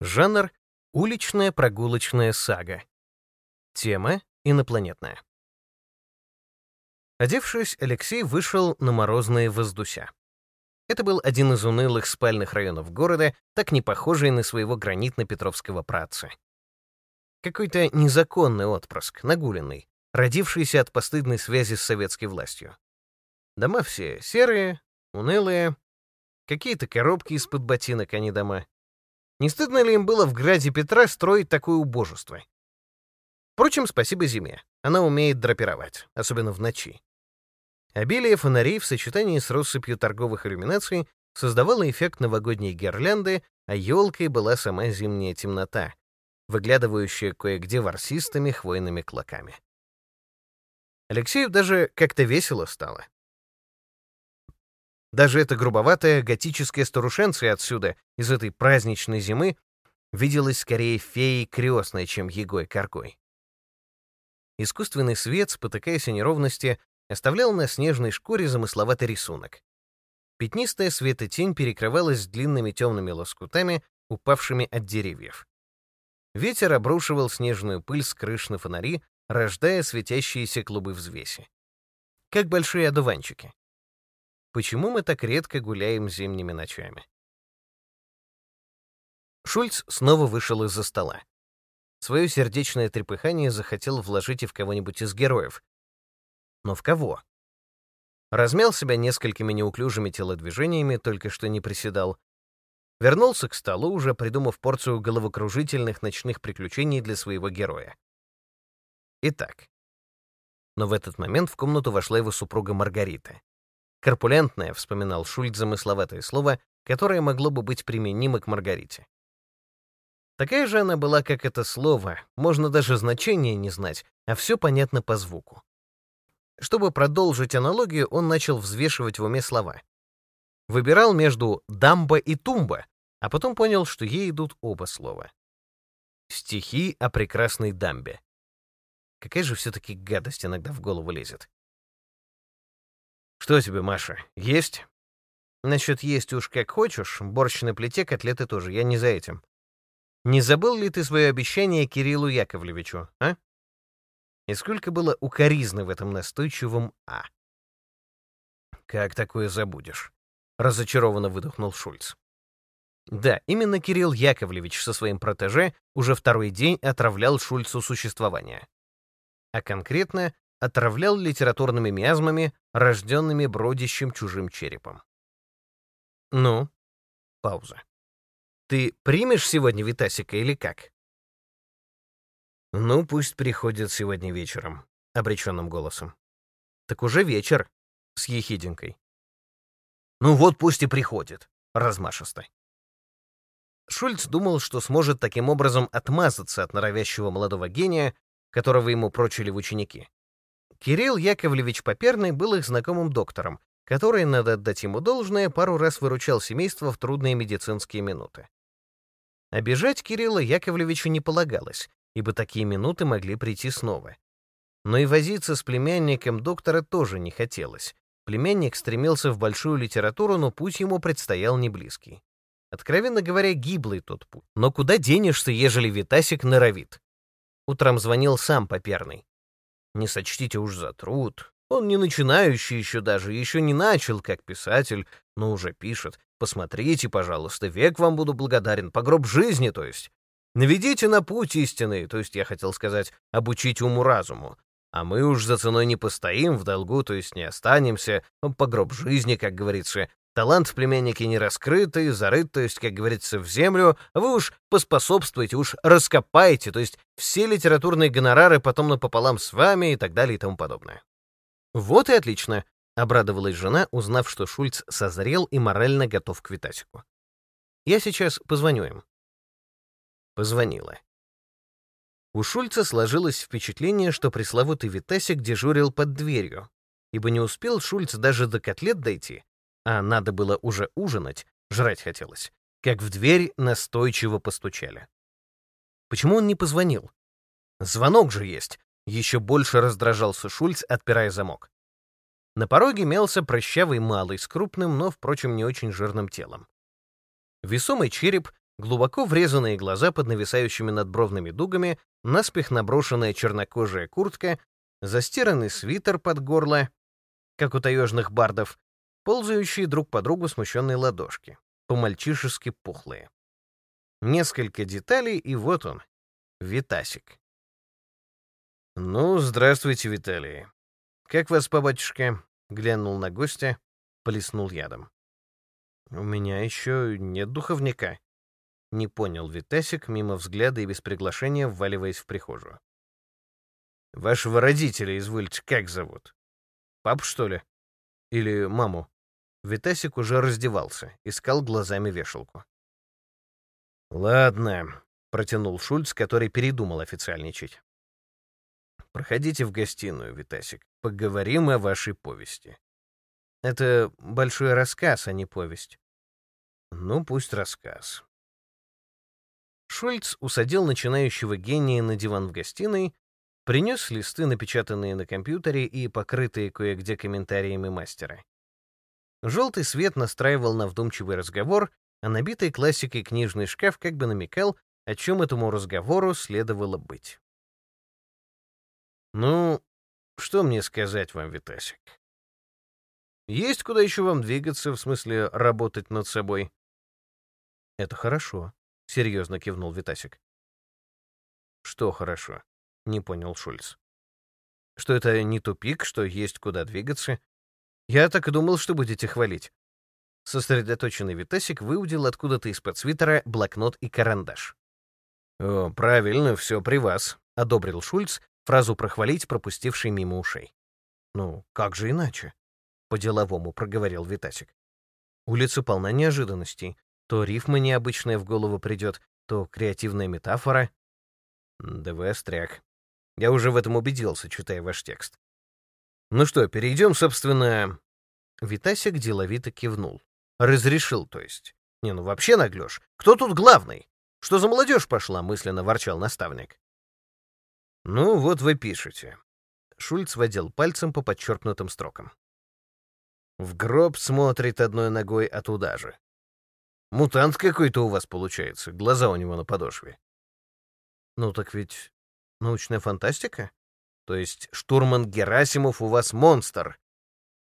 Жанр — уличная прогулочная сага. Тема — инопланетная. Одевшись, Алексей вышел на морозные воздуся. Это был один из унылых спальных районов города, так не похожий на своего гранитно-петровского праца. Какой-то незаконный отпрыск, нагуленный, родившийся от постыдной связи с советской властью. Дома все серые, унылые, какие-то коробки из-под ботинок, а не дома. Не стыдно ли им было в граде Петра строить такое убожество? Впрочем, спасибо зиме. Она умеет драпировать, особенно в ночи. Обилие фонарей в сочетании с россыпью торговых иллюминаций создавало эффект новогодней гирлянды, а елкой была сама зимняя темнота, выглядывающая кое-где ворсистыми хвойными клоками. Алексею даже как-то весело стало. Даже эта грубоватая готическая старушенция отсюда, из этой праздничной зимы, виделась скорее феей крестной, чем егой-каргой. Искусственный свет, спотыкаясь о неровности, оставлял на снежной шкуре замысловатый рисунок. Пятнистая светотень перекрывалась длинными темными лоскутами, упавшими от деревьев. Ветер обрушивал снежную пыль с крыш на фонари, рождая светящиеся клубы взвеси. Как большие одуванчики. Почему мы так редко гуляем зимними ночами? Шульц снова вышел из-за стола. Свое сердечное трепыхание захотел вложить и в кого-нибудь из героев. Но в кого? Размял себя несколькими неуклюжими телодвижениями, только что не приседал. Вернулся к столу, уже придумав порцию головокружительных ночных приключений для своего героя. Итак. Но в этот момент в комнату вошла его супруга Маргарита. Корпулентное, вспоминал Шульц замысловатое слово, которое могло бы быть применимо к Маргарите. Такая же она была, как это слово, можно даже значение не знать, а все понятно по звуку. Чтобы продолжить аналогию, он начал взвешивать в уме слова. Выбирал между «дамба» и «тумба», а потом понял, что ей идут оба слова. Стихи о прекрасной дамбе. Какая же все-таки гадость иногда в голову лезет. «Что тебе, Маша, есть?» «Насчет есть уж как хочешь, борщ на плите, котлеты тоже, я не за этим. Не забыл ли ты свое обещание Кириллу Яковлевичу, а?» И сколько было укоризны в этом настойчивом «а». «Как такое забудешь?» — разочарованно выдохнул Шульц. Да, именно Кирилл Яковлевич со своим протеже уже второй день отравлял Шульцу существование. А конкретно отравлял литературными миазмами, рожденными бродящим чужим черепом. Ну, пауза. Ты примешь сегодня Витасика или как? Ну, пусть приходит сегодня вечером, обреченным голосом. Так уже вечер, с ехидинкой. Ну вот пусть и приходит, размашисто. Шульц думал, что сможет таким образом отмазаться от норовящего молодого гения, которого ему прочили в ученики. Кирилл Яковлевич Поперный был их знакомым доктором, который, надо отдать ему должное, пару раз выручал семейство в трудные медицинские минуты. Обижать Кирилла Яковлевичу не полагалось, ибо такие минуты могли прийти снова. Но и возиться с племянником доктора тоже не хотелось. Племянник стремился в большую литературу, но путь ему предстоял не близкий. Откровенно говоря, гиблый тот путь. Но куда денешься, ежели Витасик норовит? Утром звонил сам Поперный. Не сочтите уж за труд. Он не начинающий еще даже, еще не начал как писатель, но уже пишет. Посмотрите, пожалуйста, век вам буду благодарен, по гроб жизни, то есть. Наведите на путь истины, то есть я хотел сказать, обучите уму-разуму. А мы уж за ценой не постоим в долгу, то есть не останемся, по гроб жизни, как говорится, Талант в племяннике не раскрытый, зарыт, то есть, как говорится, в землю, вы уж поспособствуете, уж раскопаете, то есть все литературные гонорары потом напополам с вами и так далее и тому подобное. Вот и отлично, — обрадовалась жена, узнав, что Шульц созрел и морально готов к Витасику. Я сейчас позвоню им. Позвонила. У Шульца сложилось впечатление, что пресловутый Витасик дежурил под дверью, ибо не успел Шульц даже до котлет дойти, а надо было уже ужинать, жрать хотелось, как в дверь настойчиво постучали. Почему он не позвонил? Звонок же есть. Еще больше раздражался Шульц, отпирая замок. На пороге мелся прыщавый малый с крупным, но, впрочем, не очень жирным телом. Весомый череп Глубоко врезанные глаза под нависающими надбровными дугами, наспех наброшенная чернокожая куртка, застиранный свитер под горло, как у таежных бардов, ползающие друг по другу смущенные ладошки, по-мальчишески пухлые. Несколько деталей, и вот он, Витасик. «Ну, здравствуйте, Виталий. Как вас по батюшке?» — глянул на гостя, плеснул ядом. «У меня еще нет духовника», — не понял Витасик, мимо взгляда и без приглашения вваливаясь в прихожую. «Вашего родителя, извольте, как зовут? Пап, что ли? Или маму?» Витасик уже раздевался, искал глазами вешалку. «Ладно», — протянул Шульц, который передумал официальничать. Проходите в гостиную, Витасик. Поговорим о вашей повести. Это большой рассказ, а не повесть. Ну, пусть рассказ. Шульц усадил начинающего гения на диван в гостиной, принес листы, напечатанные на компьютере и покрытые кое-где комментариями мастера. Желтый свет настраивал на вдумчивый разговор, а набитый классикой книжный шкаф как бы намекал, о чем этому разговору следовало быть. Ну, что мне сказать вам, Витасик? Есть куда еще вам двигаться, в смысле работать над собой? Это хорошо, серьезно кивнул Витасик. Что хорошо? Не понял Шульц. Что это не тупик, что есть куда двигаться? Я так и думал, что будете хвалить. Сосредоточенный Витасик выудил откуда-то из-под свитера блокнот и карандаш. «О, правильно, все при вас», — одобрил Шульц, Фразу прохвалить, пропустивший мимо ушей. «Ну, как же иначе?» — по-деловому проговорил Витасик. Улица полна неожиданностей. То рифма необычная в голову придет, то креативная метафора. Да вы остряк. Я уже в этом убедился, читая ваш текст. Ну что, перейдем, собственно... Витасик деловито кивнул. Разрешил, то есть. Не, ну вообще наглешь. Кто тут главный? Что за молодежь пошла, мысленно ворчал наставник. «Ну, вот вы пишете». Шульц водил пальцем по подчеркнутым строкам. В гроб смотрит одной ногой, а туда же. Мутант какой-то у вас получается, глаза у него на подошве. Ну так ведь научная фантастика? То есть штурман Герасимов у вас монстр?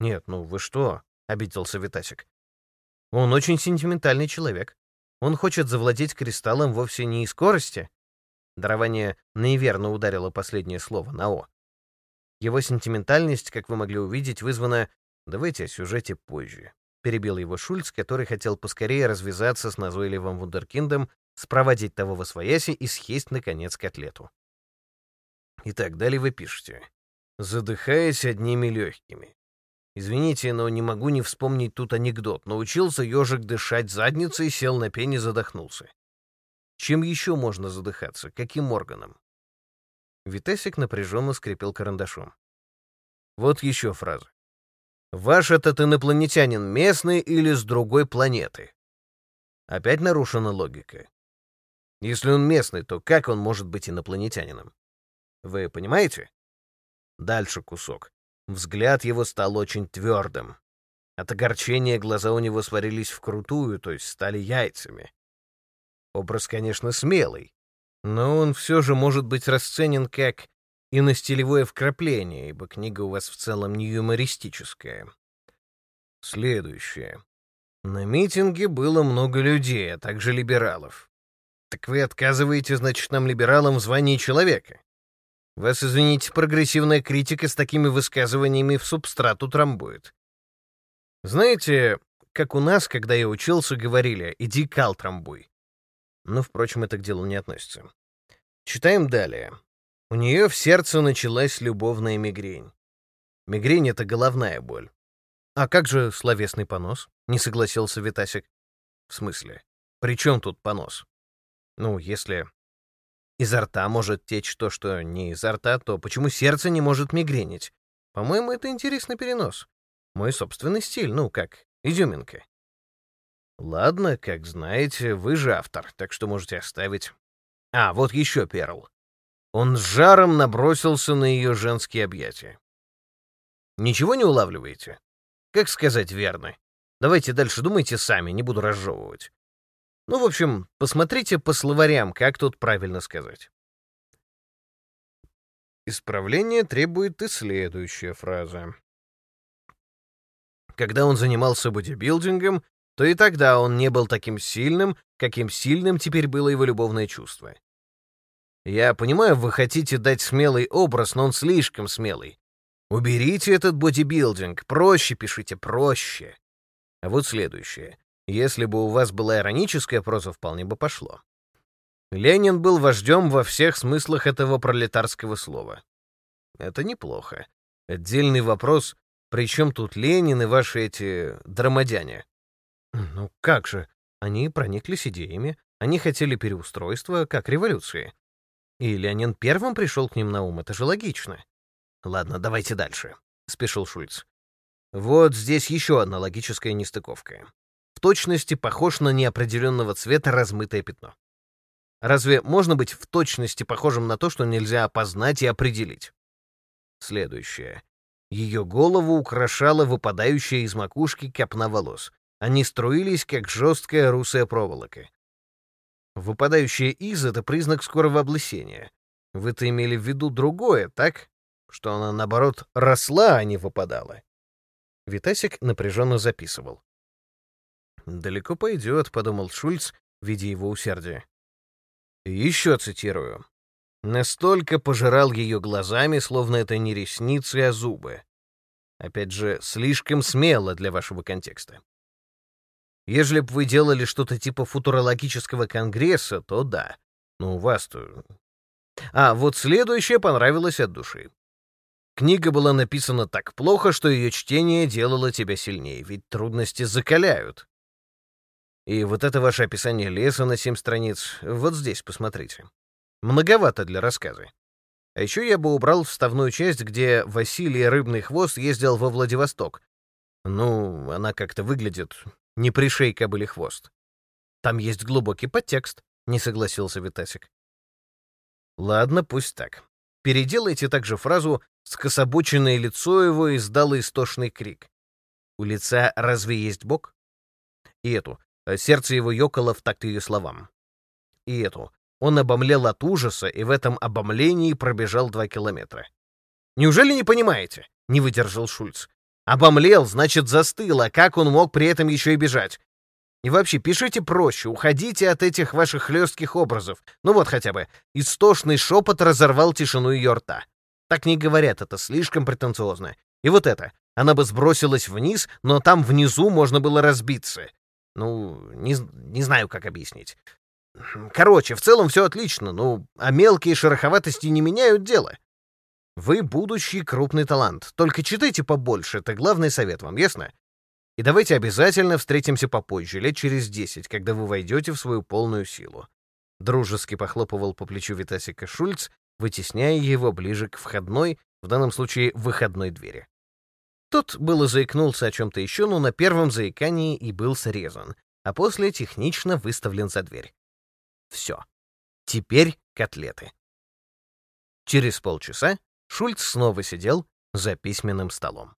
Нет, ну вы что? — обиделся Витасик. Он очень сентиментальный человек. Он хочет завладеть кристаллом вовсе не из скорости, Дарование наиверно ударило последнее слово на «о». Его сентиментальность, как вы могли увидеть, вызвана... Давайте о сюжете позже. Перебил его Шульц, который хотел поскорее развязаться с назойливым вундеркиндом, спроводить того во свояси и съесть, наконец, котлету. Итак, далее вы пишете. Задыхаясь одними легкими. Извините, но не могу не вспомнить тут анекдот. Научился ежик дышать задницей, сел на пень и задохнулся. Чем еще можно задыхаться? Каким органом? Витесик напряженно скрипел карандашом. Вот еще фраза. «Ваш этот инопланетянин местный или с другой планеты?» Опять нарушена логика. Если он местный, то как он может быть инопланетянином? Вы понимаете? Дальше кусок. Взгляд его стал очень твердым. От огорчения глаза у него сварились вкрутую, то есть стали яйцами. Образ, конечно, смелый, но он все же может быть расценен как иностилевое вкрапление, ибо книга у вас в целом не юмористическая. Следующее. На митинге было много людей, а также либералов. Так вы отказываете, значит, нам, либералам, в звании человека? Вас, извините, прогрессивная критика с такими высказываниями в субстрат утрамбует. Знаете, как у нас, когда я учился, говорили «иди кал трамбуй». Но, впрочем, это к делу не относится. Читаем далее. У нее в сердце началась любовная мигрень. Мигрень — это головная боль. А как же словесный понос? Не согласился Витасик. В смысле? При чем тут понос? Ну, если изо рта может течь то, что не изо рта, то почему сердце не может мигренить? По-моему, это интересный перенос. Мой собственный стиль, ну, как изюминка. Ладно, как знаете, вы же автор, так что можете оставить. А, вот еще Перл. Он с жаром набросился на ее женские объятия. Ничего не улавливаете? Как сказать верно? Давайте дальше думайте сами, не буду разжевывать. Ну, в общем, посмотрите по словарям, как тут правильно сказать. Исправление требует и следующая фраза. Когда он занимался бодибилдингом, то и тогда он не был таким сильным, каким сильным теперь было его любовное чувство. Я понимаю, вы хотите дать смелый образ, но он слишком смелый. Уберите этот бодибилдинг, проще пишите, проще. А вот следующее. Если бы у вас была ироническая проза, вполне бы пошло. Ленин был вождем во всех смыслах этого пролетарского слова. Это неплохо. Отдельный вопрос, при чем тут Ленин и ваши эти драмадяне? Ну как же, они прониклись идеями, они хотели переустройства, как революции. И Ленин первым пришел к ним на ум, это же логично. Ладно, давайте дальше, — спешил Шульц. Вот здесь еще одна логическая нестыковка в точности похож на неопределенного цвета размытое пятно. Разве можно быть в точности похожим на то, что нельзя опознать и определить? Следующее. Ее голову украшала выпадающая из макушки копна волос. Они струились, как жесткая русая проволока. Выпадающая из — это признак скорого облысения. Вы-то имели в виду другое, так? Что она, наоборот, росла, а не выпадала. Витасик напряженно записывал. «Далеко пойдет», — подумал Шульц, видя его усердие. Еще цитирую. «Настолько пожирал ее глазами, словно это не ресницы, а зубы. Опять же, слишком смело для вашего контекста. Ежели бы вы делали что-то типа футурологического конгресса, то да. Но у вас-то... А, вот следующее понравилось от души. Книга была написана так плохо, что ее чтение делало тебя сильнее, ведь трудности закаляют. И вот это ваше описание леса на семь страниц, вот здесь посмотрите. Многовато для рассказа. А еще я бы убрал вставную часть, где Василий Рыбный Хвост ездил во Владивосток. Ну, она как-то выглядит не пришей кобыли хвост. Там есть глубокий подтекст, не согласился Витасик. Ладно, пусть так. Переделайте также фразу «скособоченное лицо его издало истошный крик». У лица разве есть бок? И эту сердце его ёкало в такт ее словам. И эту. Он обомлел от ужаса, и в этом обомлении пробежал два километра. «Неужели не понимаете?» — не выдержал Шульц. «Обомлел, значит, застыл, а как он мог при этом еще и бежать? И вообще, пишите проще, уходите от этих ваших хлестких образов. Ну вот хотя бы, истошный шепот разорвал тишину ее рта. Так не говорят, это слишком претенциозно. И вот это, она бы сбросилась вниз, но там внизу можно было разбиться. Ну, не, не знаю, как объяснить. Короче, в целом все отлично, ну, а мелкие шероховатости не меняют дело. Вы будущий крупный талант. Только читайте побольше, это главный совет вам, ясно? И давайте обязательно встретимся попозже, лет через десять, когда вы войдете в свою полную силу. Дружески похлопывал по плечу Витасика Шульц, вытесняя его ближе к входной, в данном случае выходной двери. Тот было заикнулся о чем-то еще, но на первом заикании и был срезан, а после технично выставлен за дверь. Все. Теперь котлеты. Через полчаса Шульц снова сидел за письменным столом.